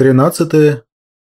13.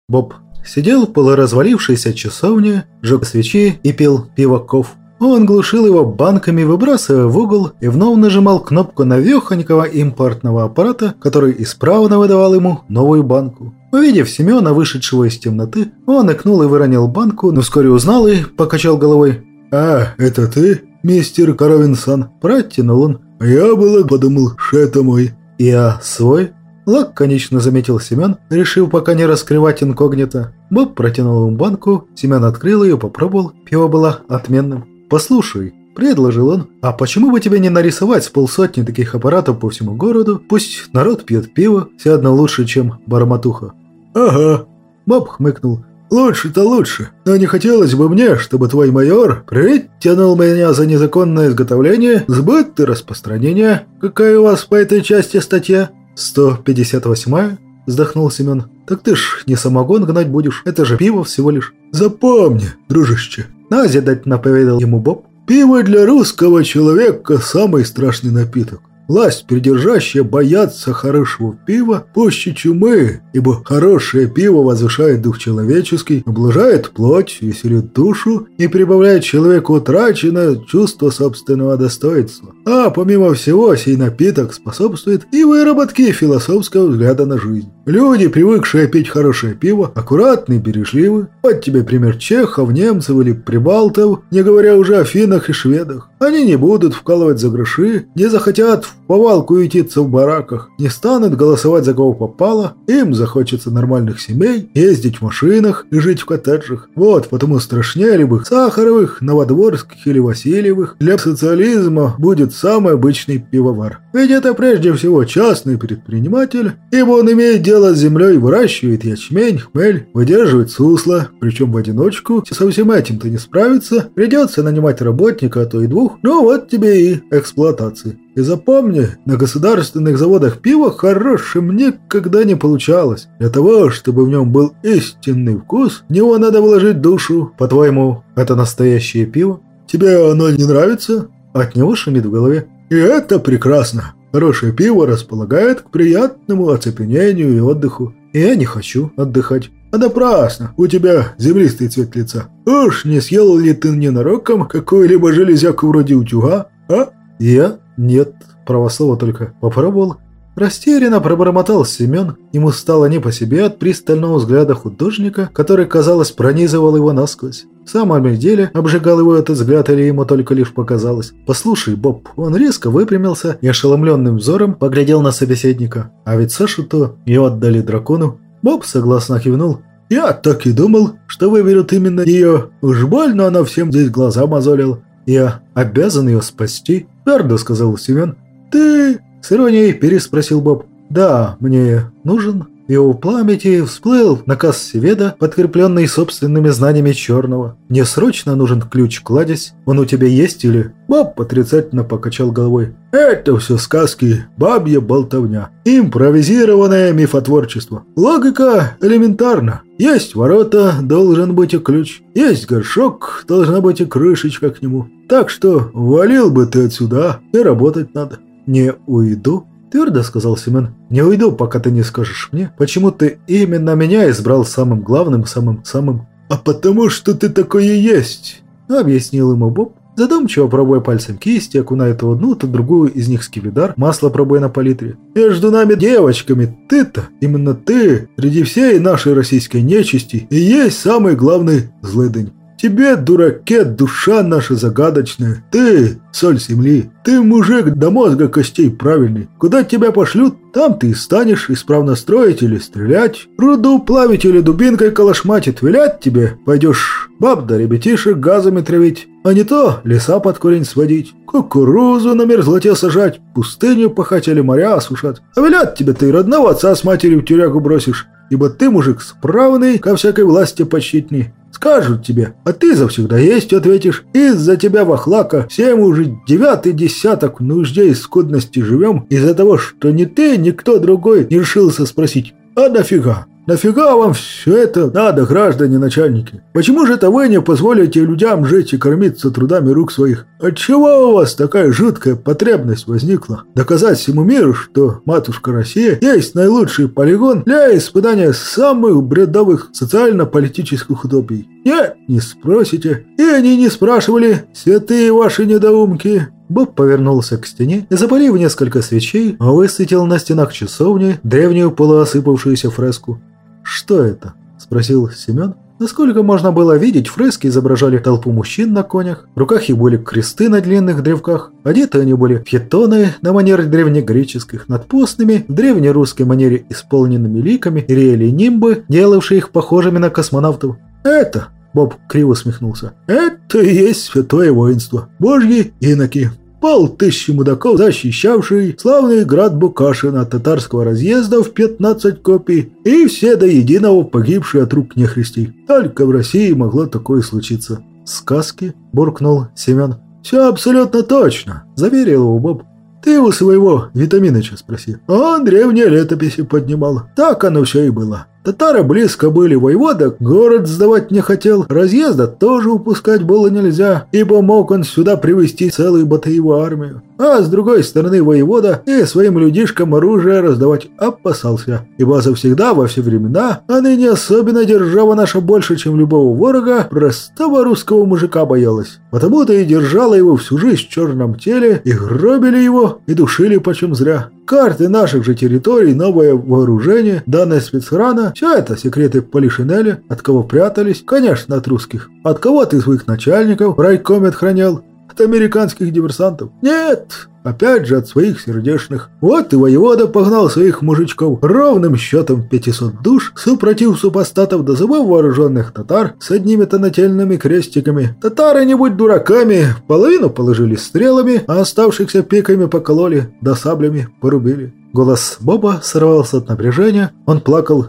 Боб сидел в полуразвалившейся часовне, жег свечи и пил пивоков. Он глушил его банками, выбрасывая в угол, и вновь нажимал кнопку навехонького импортного аппарата, который исправно выдавал ему новую банку. Увидев Семена, вышедшего из темноты, он икнул и выронил банку, но вскоре узнал и покачал головой. «А, это ты, мистер Каравинсон?» – протянул он. «Я было подумал, что это мой». «Я свой?» Лаконично заметил Семен, решив пока не раскрывать инкогнито. Боб протянул ему банку, Семен открыл ее, попробовал, пиво было отменным. «Послушай», – предложил он, – «а почему бы тебе не нарисовать с полсотни таких аппаратов по всему городу? Пусть народ пьет пиво, все одно лучше, чем барматуха». «Ага», – Боб хмыкнул. «Лучше-то лучше, но не хотелось бы мне, чтобы твой майор притянул меня за незаконное изготовление, сбыт и распространение. Какая у вас по этой части статья?» «158-я?» – вздохнул Семен. «Так ты ж не самогон гнать будешь, это же пиво всего лишь». «Запомни, дружище!» – назидательно поведал ему Боб. «Пиво для русского человека – самый страшный напиток. Власть придержащая боятся хорошего пива пуще чумы, ибо хорошее пиво возвышает дух человеческий, облажает плоть, веселит душу и прибавляет человеку утраченное чувство собственного достоинства. А помимо всего, сей напиток способствует и выработке философского взгляда на жизнь. Люди, привыкшие пить хорошее пиво, аккуратны и бережливы. Вот тебе пример чехов, немцев или прибалтов, не говоря уже о финнах и шведах. Они не будут вкалывать за гроши, не захотят в повалку ютиться в бараках, не станут голосовать за кого попало, им захочется нормальных семей, ездить в машинах и жить в коттеджах. Вот потому страшнее любых Сахаровых, Новодворских или Васильевых для социализма будет самый обычный пивовар. Ведь это прежде всего частный предприниматель, ибо он имеет дело с землей, выращивает ячмень, хмель, выдерживает сусло, причем в одиночку, со всем этим-то не справится, придется нанимать работника, а то и двух, ну вот тебе и эксплуатации. И запомни, на государственных заводах пива хорошим никогда не получалось. Для того, чтобы в нем был истинный вкус, в него надо вложить душу. По-твоему, это настоящее пиво? Тебе оно не нравится? От него шумит в голове. И это прекрасно. Хорошее пиво располагает к приятному оцепенению и отдыху. И я не хочу отдыхать. А напрасно, у тебя землистый цвет лица. Уж не съел ли ты ненароком какую-либо железяку вроде утюга, а? Я? Нет. Правослово только попробовал. Растерянно пробормотал Семен. Ему стало не по себе от пристального взгляда художника, который, казалось, пронизывал его насквозь. В самом деле, обжигал его этот взгляд или ему только лишь показалось. «Послушай, Боб». Он резко выпрямился и ошеломленным взором поглядел на собеседника. А ведь Сашу-то ее отдали дракону. Боб согласно кивнул. «Я так и думал, что выберут именно ее. Уж больно она всем здесь глаза мозолила. Я обязан ее спасти», – твердо сказал Семен. «Ты...» – с иронией переспросил Боб. «Да, мне нужен его памяти всплыл наказ Севеда, подкрепленный собственными знаниями Черного. «Мне срочно нужен ключ-кладезь. Он у тебя есть или...» Боб отрицательно покачал головой. «Это все сказки, бабья болтовня. Импровизированное мифотворчество. Логика элементарна. Есть ворота, должен быть и ключ. Есть горшок, должна быть и крышечка к нему. Так что валил бы ты отсюда, и работать надо. Не уйду, Твердо сказал Семен. «Не уйду, пока ты не скажешь мне, почему ты именно меня избрал самым главным, самым-самым...» «А потому что ты такой и есть!» Объяснил ему Боб, задумчиво пробуя пальцем кисти, окуная то одну, то другую из них скипидар, масло пробуя на палитре. «Между нами девочками ты-то, именно ты, среди всей нашей российской нечисти, и есть самый главный злыдень. Тебе, дураке, душа наша загадочная. Ты – соль земли. Ты мужик до мозга костей правильный. Куда тебя пошлют, там ты и станешь исправно строить или стрелять. Руду плавить или дубинкой калашматить. Вилять тебе. Пойдешь баб да ребятишек газами травить. А не то леса под корень сводить. Кукурузу на мерзлоте сажать. Пустыню пахать или моря осушать. А велят тебе ты родного отца с матерью в тюрягу бросишь. Ибо ты мужик справный, ко всякой власти почтительный. Скажут тебе, а ты завсегда есть, ответишь. Из-за тебя, вахлака, все мы уже девятый десяток в нужде и скудности живем, из-за того, что ни ты, ни кто другой не решился спросить, а нафига? Нафига вам все это надо, граждане начальники? Почему же это вы не позволите людям жить и кормиться трудами рук своих? Отчего у вас такая жуткая потребность возникла? Доказать всему миру, что матушка Россия есть наилучший полигон для испытания самых бредовых социально-политических утопий? Нет, не спросите. И они не спрашивали, святые ваши недоумки. Боб повернулся к стене и, запалив несколько свечей, высветил на стенах часовни древнюю полуосыпавшуюся фреску. «Что это?» – спросил Семен. Насколько можно было видеть, фрески изображали толпу мужчин на конях, в руках их были кресты на длинных древках, одеты они были в хитоны на манер древнегреческих, над постными, в древнерусской манере исполненными ликами, реяли нимбы, делавшие их похожими на космонавтов. «Это!» – Боб криво усмехнулся. «Это и есть святое воинство, божьи иноки!» Полтысячи мудаков, защищавший славный град Букашина от татарского разъезда в 15 копий, и все до единого погибшие от рук нехристей. Только в России могло такое случиться. «Сказки?» – буркнул Семен. «Все абсолютно точно», – заверил его Боб. «Ты у своего Витаминыча спроси. Он древние летописи поднимал. Так оно все и было. Татары близко были воевода, город сдавать не хотел, разъезда тоже упускать было нельзя, ибо мог он сюда привести целую батаевую армию. А с другой стороны воевода и своим людишкам оружие раздавать опасался, ибо завсегда во все времена, а ныне особенно держава наша больше, чем любого ворога, простого русского мужика боялась. Потому-то и держала его всю жизнь в черном теле, и гробили его, и душили почем зря. Карты наших же территорий, новое вооружение, данные спецрана – все это секреты Полишинеля, от кого прятались, конечно, от русских. От кого ты своих начальников в райкоме отхранял? От американских диверсантов? Нет, опять же от своих сердечных. Вот и воевода погнал своих мужичков ровным счетом 500 душ, супротив супостатов до зубов вооруженных татар с одними-то нательными крестиками. Татары, не будь дураками, половину положили стрелами, а оставшихся пиками покололи, да саблями порубили. Голос Боба сорвался от напряжения, он плакал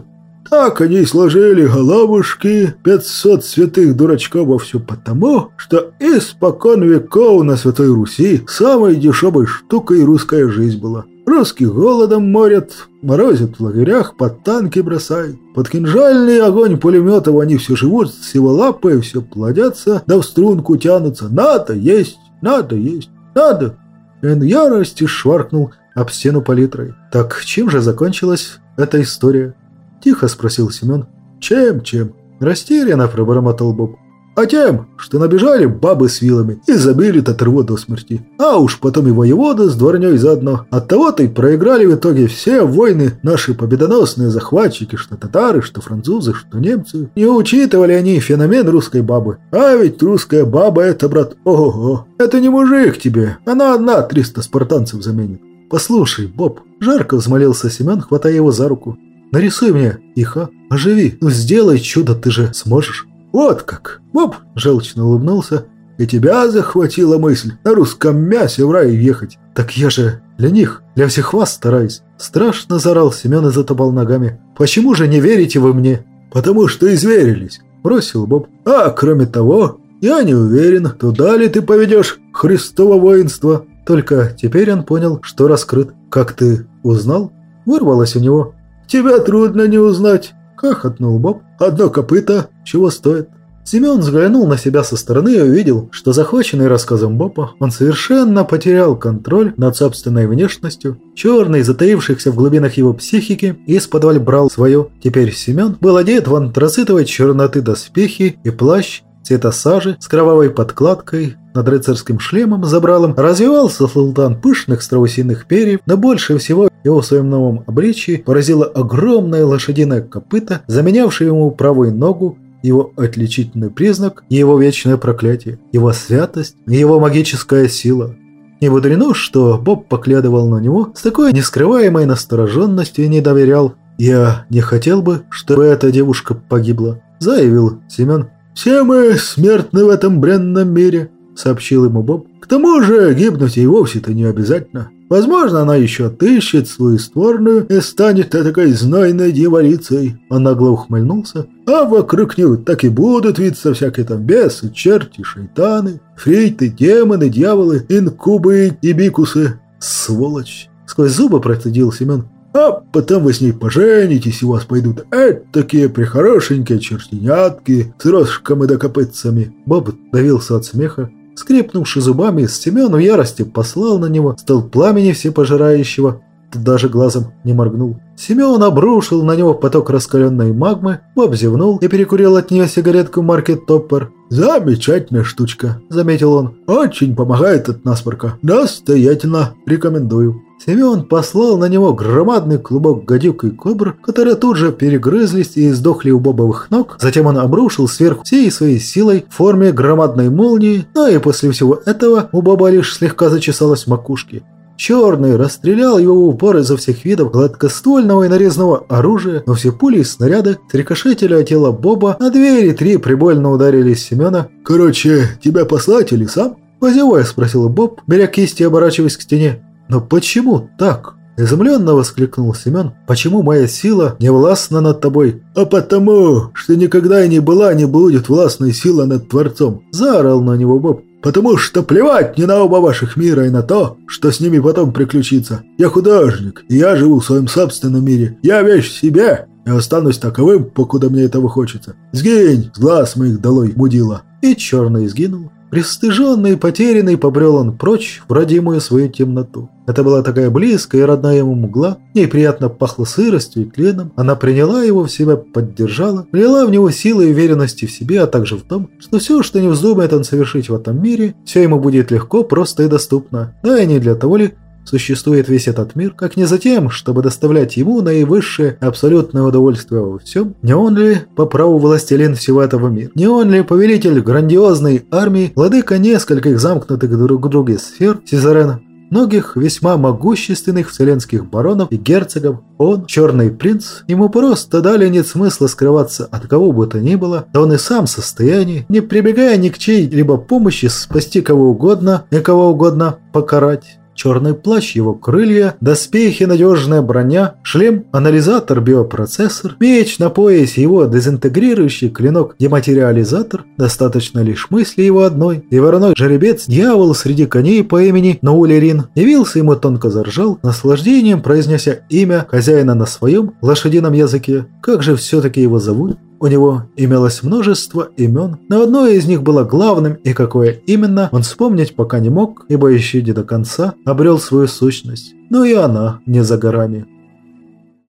так они сложили головушки пятьсот святых дурачков во все потому, что испокон веков на Святой Руси самой дешевой штукой русская жизнь была. Русских голодом морят, морозят в лагерях, под танки бросают. Под кинжальный огонь пулеметов они все живут, сиволапые, все плодятся, да в струнку тянутся. Надо есть, надо есть, надо. Эн ярости шваркнул об стену палитрой. Так чем же закончилась эта история? Тихо спросил Семен. «Чем, чем?» Растерянно пробормотал Боб. «А тем, что набежали бабы с вилами и забили Татарво до смерти. А уж потом и воевода с дворней заодно. Оттого-то и проиграли в итоге все войны наши победоносные захватчики, что татары, что французы, что немцы. Не учитывали они феномен русской бабы. А ведь русская баба это, брат, ого-го. Это не мужик тебе, она одна 300 спартанцев заменит. «Послушай, Боб», – жарко взмолился Семен, хватая его за руку. Нарисуй мне их, а? Оживи. Ну сделай чудо, ты же сможешь. Вот как. Боб желчно улыбнулся. И тебя захватила мысль на русском мясе в рай ехать. Так я же для них, для всех вас стараюсь. Страшно зарал Семен и затопал ногами. Почему же не верите вы мне? Потому что изверились, бросил Боб. А кроме того, я не уверен, туда ли ты поведешь Христово воинство. Только теперь он понял, что раскрыт. Как ты узнал? Вырвалось у него. «Тебя трудно не узнать», – хохотнул Боб. «Одно копыто чего стоит?» Семен взглянул на себя со стороны и увидел, что захваченный рассказом Боба, он совершенно потерял контроль над собственной внешностью. Черный, затаившихся в глубинах его психики, из-под брал свое. Теперь Семен был одет в антрацитовой черноты доспехи и плащ цвета сажи с кровавой подкладкой, над рыцарским шлемом забралом развивался султан пышных страусиных перьев, но больше всего его в своем новом обличии поразило огромное лошадиное копыто, заменявшее ему правую ногу, его отличительный признак и его вечное проклятие, его святость и его магическая сила. Не мудрено, что Боб поглядывал на него с такой нескрываемой настороженностью и не доверял. «Я не хотел бы, чтобы эта девушка погибла», – заявил Семен. «Все мы смертны в этом бренном мире», – сообщил ему Боб. «К тому же гибнуть ей вовсе-то не обязательно. Возможно, она еще отыщет свою створную и станет такой знойной дьяволицей». Он нагло ухмыльнулся. «А вокруг нее так и будут виться всякие там бесы, черти, шайтаны, фрейты, демоны, дьяволы, инкубы и бикусы. Сволочь!» Сквозь зубы процедил Семен. А потом вы с ней поженитесь, и у вас пойдут такие прихорошенькие чертенятки с рожками да копытцами». Боб давился от смеха. Скрипнувши зубами, Семен в ярости послал на него стол пламени всепожирающего, даже глазом не моргнул. Семен обрушил на него поток раскаленной магмы, Боб зевнул и перекурил от нее сигаретку марки Топпер. «Замечательная штучка», – заметил он. «Очень помогает от насморка. Настоятельно рекомендую». Семен послал на него громадный клубок гадюк и кобр, которые тут же перегрызлись и сдохли у бобовых ног. Затем он обрушил сверху всей своей силой в форме громадной молнии, но и после всего этого у боба лишь слегка зачесалась макушки. Черный расстрелял его в упор изо всех видов гладкоствольного и нарезного оружия, но все пули и снаряды срикошетили от тела Боба, а две или три прибольно ударили Семена. «Короче, тебя послать или сам?» Позевая спросил Боб, беря кисти и оборачиваясь к стене. «Но почему так?» Изумленно воскликнул Семен. «Почему моя сила не властна над тобой?» «А потому, что никогда и не была, не будет властной сила над Творцом!» Заорал на него Боб потому что плевать не на оба ваших мира и на то, что с ними потом приключится. Я художник, и я живу в своем собственном мире. Я вещь себе, и останусь таковым, покуда мне этого хочется. Сгинь с глаз моих долой, мудила». И черный сгинул. Пристыженный и потерянный побрел он прочь в родимую свою темноту. Это была такая близкая и родная ему мгла, ей приятно пахло сыростью и тленом. Она приняла его в себя, поддержала, влила в него силы и уверенности в себе, а также в том, что все, что не вздумает он совершить в этом мире, все ему будет легко, просто и доступно. Да и не для того ли, Существует весь этот мир, как не за тем, чтобы доставлять ему наивысшее абсолютное удовольствие во всем. Не он ли по праву властелин всего этого мира? Не он ли повелитель грандиозной армии, владыка нескольких замкнутых друг к друге сфер, Сизарена? Многих весьма могущественных вселенских баронов и герцогов, он, черный принц, ему просто дали нет смысла скрываться от кого бы то ни было, да он и сам в состоянии, не прибегая ни к чьей-либо помощи, спасти кого угодно и кого угодно покарать черный плащ, его крылья, доспехи, надежная броня, шлем, анализатор, биопроцессор, меч на поясе, его дезинтегрирующий клинок, дематериализатор, достаточно лишь мысли его одной, и вороной жеребец, дьявол среди коней по имени Наулерин, явился ему тонко заржал, наслаждением произнеся имя хозяина на своем лошадином языке. Как же все-таки его зовут? У него имелось множество имен, но одно из них было главным, и какое именно, он вспомнить пока не мог, ибо еще не до конца обрел свою сущность. Но и она не за горами.